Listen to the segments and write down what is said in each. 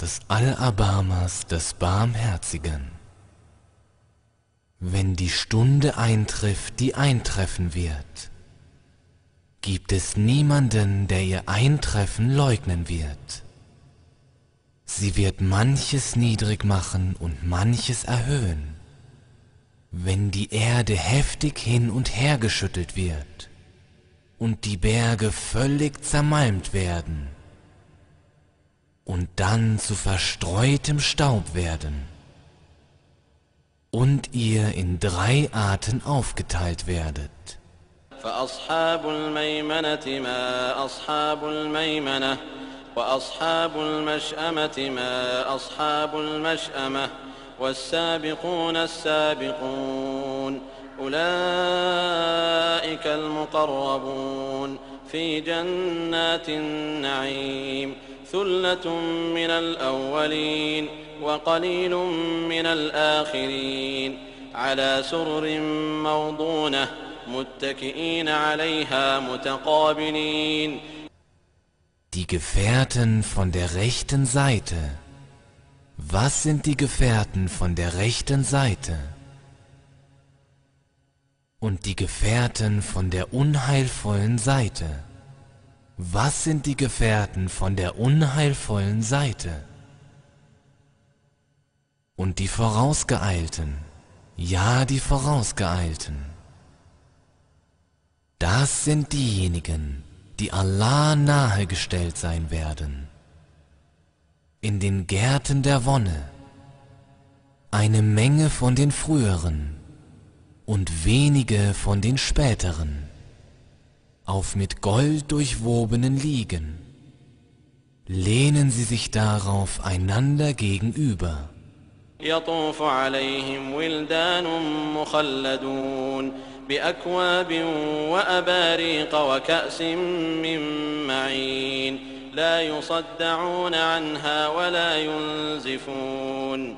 des Allerbarmers, des Barmherzigen. Wenn die Stunde eintrifft, die eintreffen wird, gibt es niemanden, der ihr Eintreffen leugnen wird. Sie wird manches niedrig machen und manches erhöhen, wenn die Erde heftig hin und her geschüttelt wird und die Berge völlig zermalmt werden und dann zu verstreutem Staub werden und ihr in drei Arten aufgeteilt werdet. فأصحاب الميمنة ما أصحاب الميمنة وأصحاب المشأمة ما أصحاب المشأمة والسابقون السابقون أولئك المقربون في جنات النعيم ثلة من الأولين وقليل من الآخرين على سرر موضونة متكئين عليها متقابلين Die Gefährten von der rechten Seite. Was sind die Gefährten von der rechten Seite? Und die Gefährten von der unheilvollen Seite. Was sind die Gefährten von der unheilvollen Seite? Und die Vorausgeeilten, ja die Vorausgeeilten. Das sind diejenigen, die Allah nahegestellt sein werden. In den Gärten der Wonne eine Menge von den früheren und wenige von den späteren, auf mit Gold durchwobenen Liegen. Lehnen sie sich darauf einander gegenüber. يطوف عليهم ولدان مخلدون بأكواب وأباريق وكأس من معين لا يصدعون عنها ولا ينزفون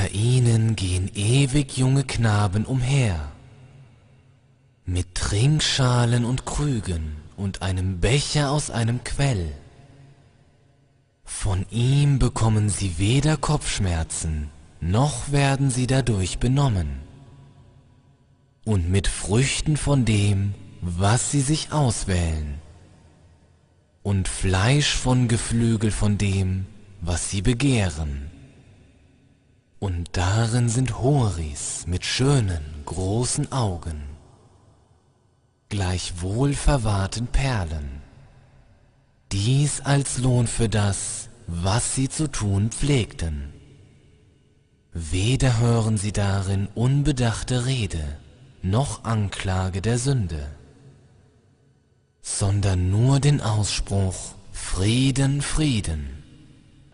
Unter ihnen gehen ewig junge Knaben umher, mit Trinkschalen und Krügen und einem Becher aus einem Quell. Von ihm bekommen sie weder Kopfschmerzen, noch werden sie dadurch benommen. Und mit Früchten von dem, was sie sich auswählen. Und Fleisch von Geflügel von dem, was sie begehren. Und darin sind Horis mit schönen, großen Augen, gleichwohl verwahrten Perlen. Dies als Lohn für das, was sie zu tun pflegten. Weder hören sie darin unbedachte Rede, noch Anklage der Sünde, sondern nur den Ausspruch Frieden, Frieden.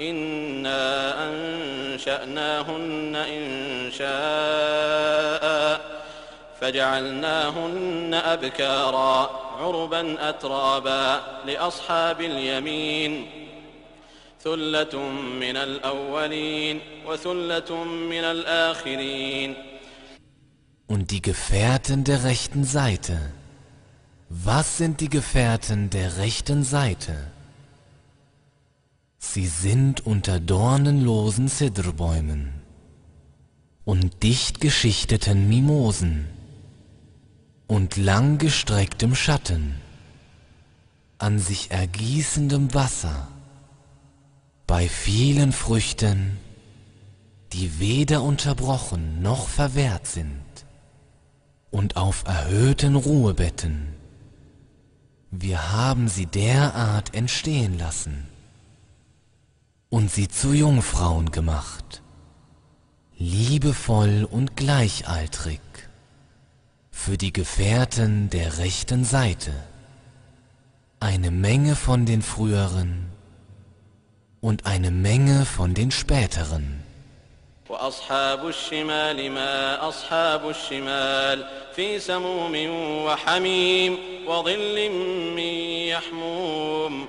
إنا أنشأناهن إنشاء فجعلناهن أبكارا عربا أترابا لأصحاب اليمين ثلة من الأولين وثلة من الآخرين Und die Gefährten der rechten Seite. Was sind die Gefährten der rechten Seite? Sie sind unter dornenlosen Zidrbäumen und dicht geschichteten Mimosen und langgestrecktem Schatten, an sich ergießendem Wasser, bei vielen Früchten, die weder unterbrochen noch verwehrt sind, und auf erhöhten Ruhebetten. Wir haben sie derart entstehen lassen und sie zu Jungfrauen gemacht, liebevoll und gleichaltrig für die Gefährten der rechten Seite, eine Menge von den früheren und eine Menge von den späteren. وأصحاب الشمال ما أصحاب الشمال في سموم وحميم وظل من يحموم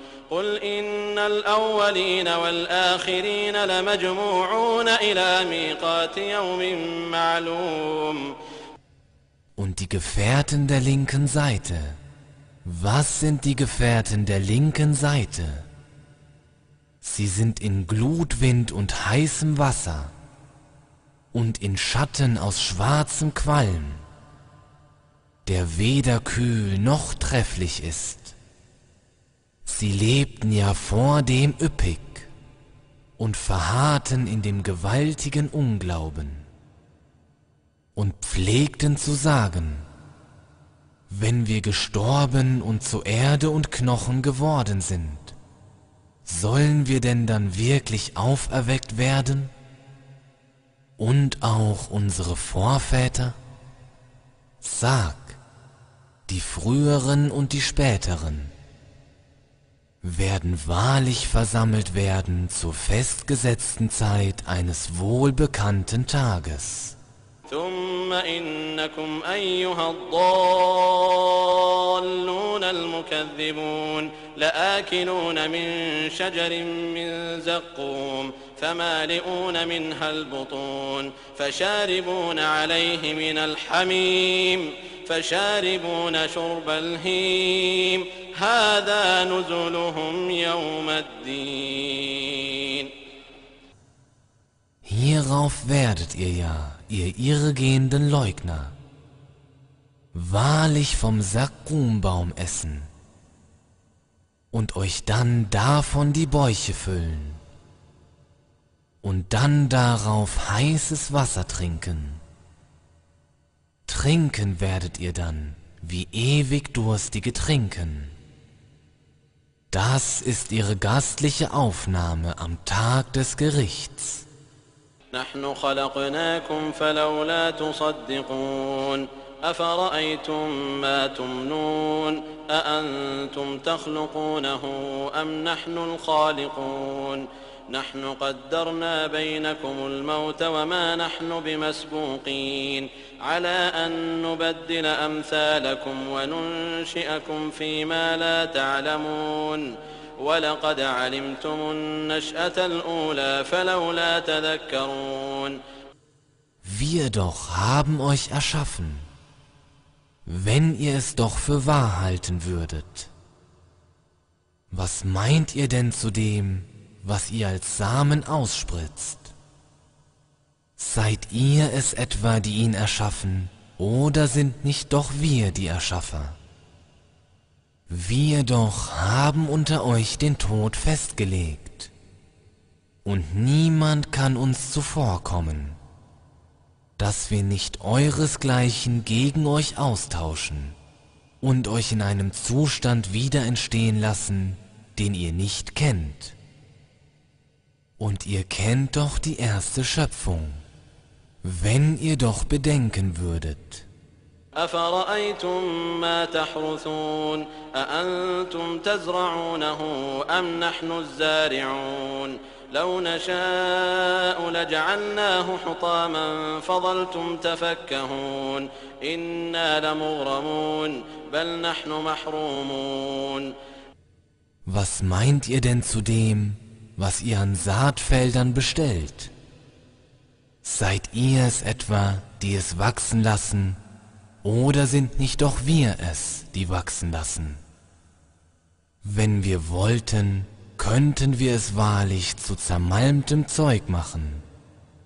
قل إن الأولين والآخرين لمجموعون إلى ميقات يوم معلوم Und die Gefährten der linken Seite. Was sind die Gefährten der linken Seite? Sie sind in Glutwind und heißem Wasser und in Schatten aus schwarzem Qualm, der weder kühl noch trefflich ist. Sie lebten ja vor dem üppig und verharrten in dem gewaltigen Unglauben und pflegten zu sagen, wenn wir gestorben und zu Erde und Knochen geworden sind, sollen wir denn dann wirklich auferweckt werden? Und auch unsere Vorväter? Sag, die früheren und die späteren werden wahrlich versammelt werden zur festgesetzten Zeit eines wohlbekannten Tages. ثم إنكم أيها الضالون المكذبون لآكلون من شجر من زقوم فمالئون منها البطون فشاربون عليه من الحميم فشاربون شرب الهيم هذا نزلهم يوم الدين Hierauf werdet ihr ja, ihr irregehenden Leugner, wahrlich vom Sakumbaum essen und euch dann davon die Bäuche füllen und dann darauf heißes Wasser trinken. Trinken werdet ihr dann, wie ewig durstige trinken. Das ist ihre gastliche Aufnahme am Tag des Gerichts. نحن خلقناكم فلولا تصدقون أفرأيتم ما تمنون أأنتم تخلقونه أم نحن الخالقون نحن قدرنا بينكم الموت وما نحن بمسبوقين. على أن نبدل أمثالكم وننشئكم فيما لا تعلمون. ولقد علمتم النشأة الأولى فلولا تذكرون. Wir doch haben euch erschaffen, wenn ihr es doch für wahr halten würdet. Was meint ihr denn zu dem, was ihr als Samen ausspritzt? Seid ihr es etwa, die ihn erschaffen, oder sind nicht doch wir die Erschaffer? Wir doch haben unter euch den Tod festgelegt, und niemand kann uns zuvorkommen, dass wir nicht euresgleichen gegen euch austauschen und euch in einem Zustand wieder entstehen lassen, den ihr nicht kennt. Und ihr kennt doch die erste Schöpfung, wenn ihr doch bedenken würdet, أفرأيتم ما تحرثون أأنتم تزرعونه أم نحن الزارعون لو نشاء لجعلناه حطاما فظلتم تفكهون إنا لمغرمون بل نحن محرومون Was meint ihr denn zu dem, was ihr an Saatfeldern bestellt? Seid ihr es etwa, die es wachsen lassen, oder sind nicht doch wir es, die wachsen lassen? Wenn wir wollten, könnten wir es wahrlich zu zermalmtem Zeug machen,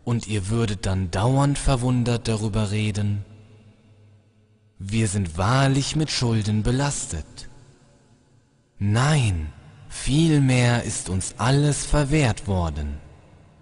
und ihr würdet dann dauernd verwundert darüber reden. Wir sind wahrlich mit Schulden belastet. Nein, vielmehr ist uns alles verwehrt worden.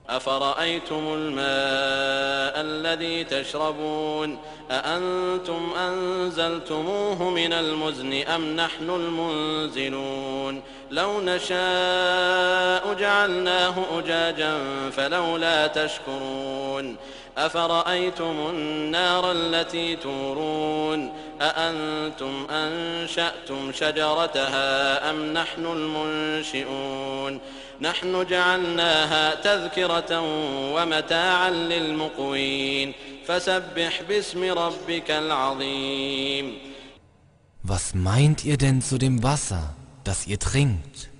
أفرأيتم الماء الذي تشربون أأنتم أنزلتموه من المزن أم نحن المنزلون لو نشاء جعلناه أجاجا فلولا تشكرون أفرأيتم النار التي تورون أأنتم أنشأتم شجرتها أم نحن المنشئون نحن جعلناها تذكرة ومتاعا للمقوين فسبح باسم ربك العظيم Was meint ihr denn zu dem Wasser, das ihr trinkt?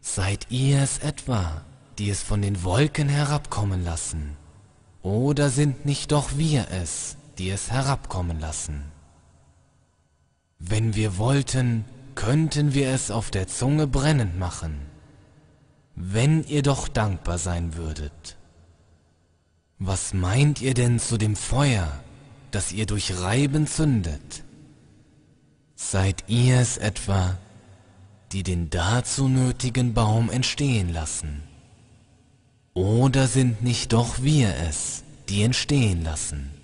Seid ihr es etwa, die es von den Wolken herabkommen lassen? Oder sind nicht doch wir es, die es herabkommen lassen? Wenn wir wollten, könnten wir es auf der Zunge brennend machen. Wenn ihr doch dankbar sein würdet. Was meint ihr denn zu dem Feuer, das ihr durch Reiben zündet? Seid ihr es etwa, die den dazu nötigen Baum entstehen lassen? Oder sind nicht doch wir es, die entstehen lassen?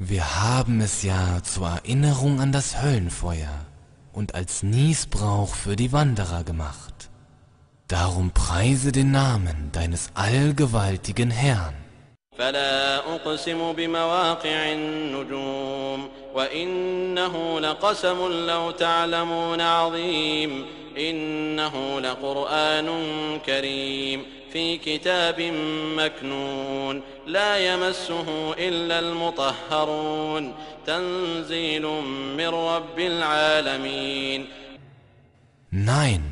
Wir haben es ja zur Erinnerung an das Höllenfeuer und als Niesbrauch für die Wanderer gemacht. Darum preise den Namen deines allgewaltigen Herrn. فلا أقسم بمواقع النجوم وإنه لقسم لو تعلمون عظيم إنه لقرآن كريم في كتاب مكنون لا يمسه إلا المطهرون تنزيل من رب العالمين Nein,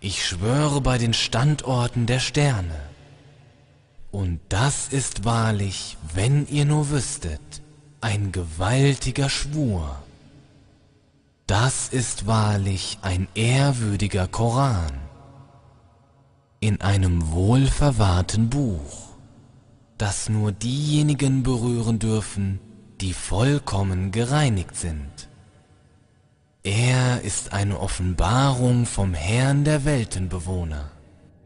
ich schwöre bei den Standorten der Sterne. Und das ist wahrlich, wenn ihr nur wüsstet, ein gewaltiger Schwur. Das ist wahrlich ein ehrwürdiger Koran in einem wohlverwahrten Buch, das nur diejenigen berühren dürfen, die vollkommen gereinigt sind. Er ist eine Offenbarung vom Herrn der Weltenbewohner.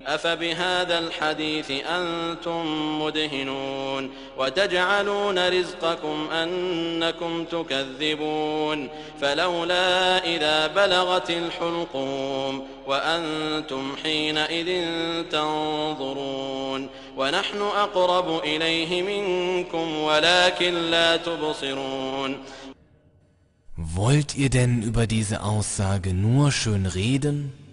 أفبهذا الحديث أنتم مدهنون وتجعلون رزقكم أنكم تكذبون فلولا إذا بلغت الحلقوم وأنتم حينئذ تنظرون ونحن أقرب إليه منكم ولكن لا تبصرون Wollt ihr denn über diese Aussage nur schön reden?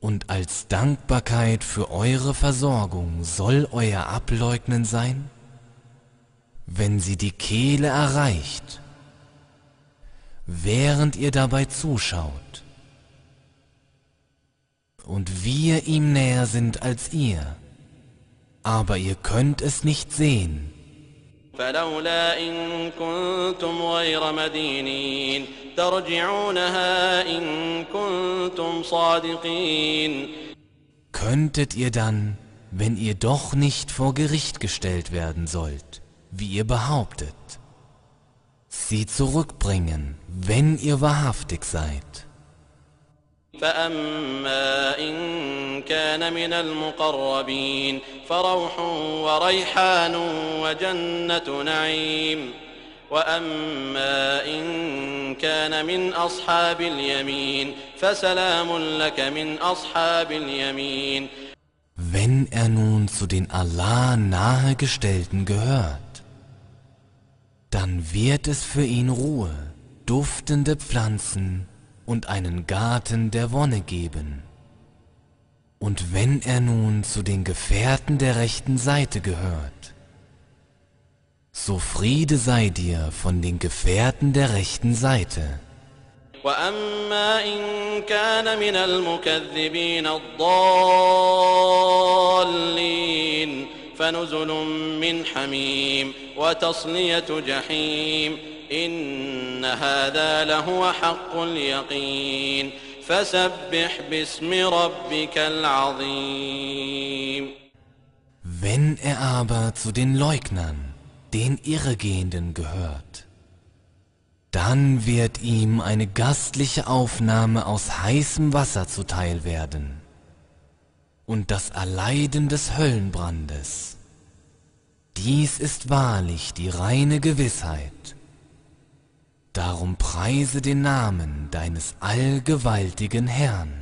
Und als Dankbarkeit für eure Versorgung soll euer Ableugnen sein? Wenn sie die Kehle erreicht, während ihr dabei zuschaut, und wir ihm näher sind als ihr, aber ihr könnt es nicht sehen, فلولا إن كنتم غير مدينين ترجعونها إن كنتم صادقين könntet ihr dann, wenn ihr doch nicht vor Gericht gestellt werden sollt, wie ihr behauptet, sie zurückbringen, wenn ihr wahrhaftig seid. فأما إن كان من المقربين فروح وريحان وجنة نعيم وأما إن كان من أصحاب اليمين فسلام لك من أصحاب اليمين Wenn er nun zu den Allah nahegestellten gehört, dann wird es für ihn Ruhe, duftende Pflanzen und einen Garten der Wonne geben. Und wenn er nun zu den Gefährten der rechten Seite gehört, so Friede sei dir von den Gefährten der rechten Seite. وأما إن كان من المكذبين الضالين فنزل من حميم وتصلية جحيم إن هذا لهو حق اليقين فسبح باسم ربك العظيم Wenn er aber zu den Leugnern, den Irregehenden gehört, dann wird ihm eine gastliche Aufnahme aus heißem Wasser zuteil werden und das Erleiden des Höllenbrandes. Dies ist wahrlich die reine Gewissheit. Darum preise den Namen deines allgewaltigen Herrn.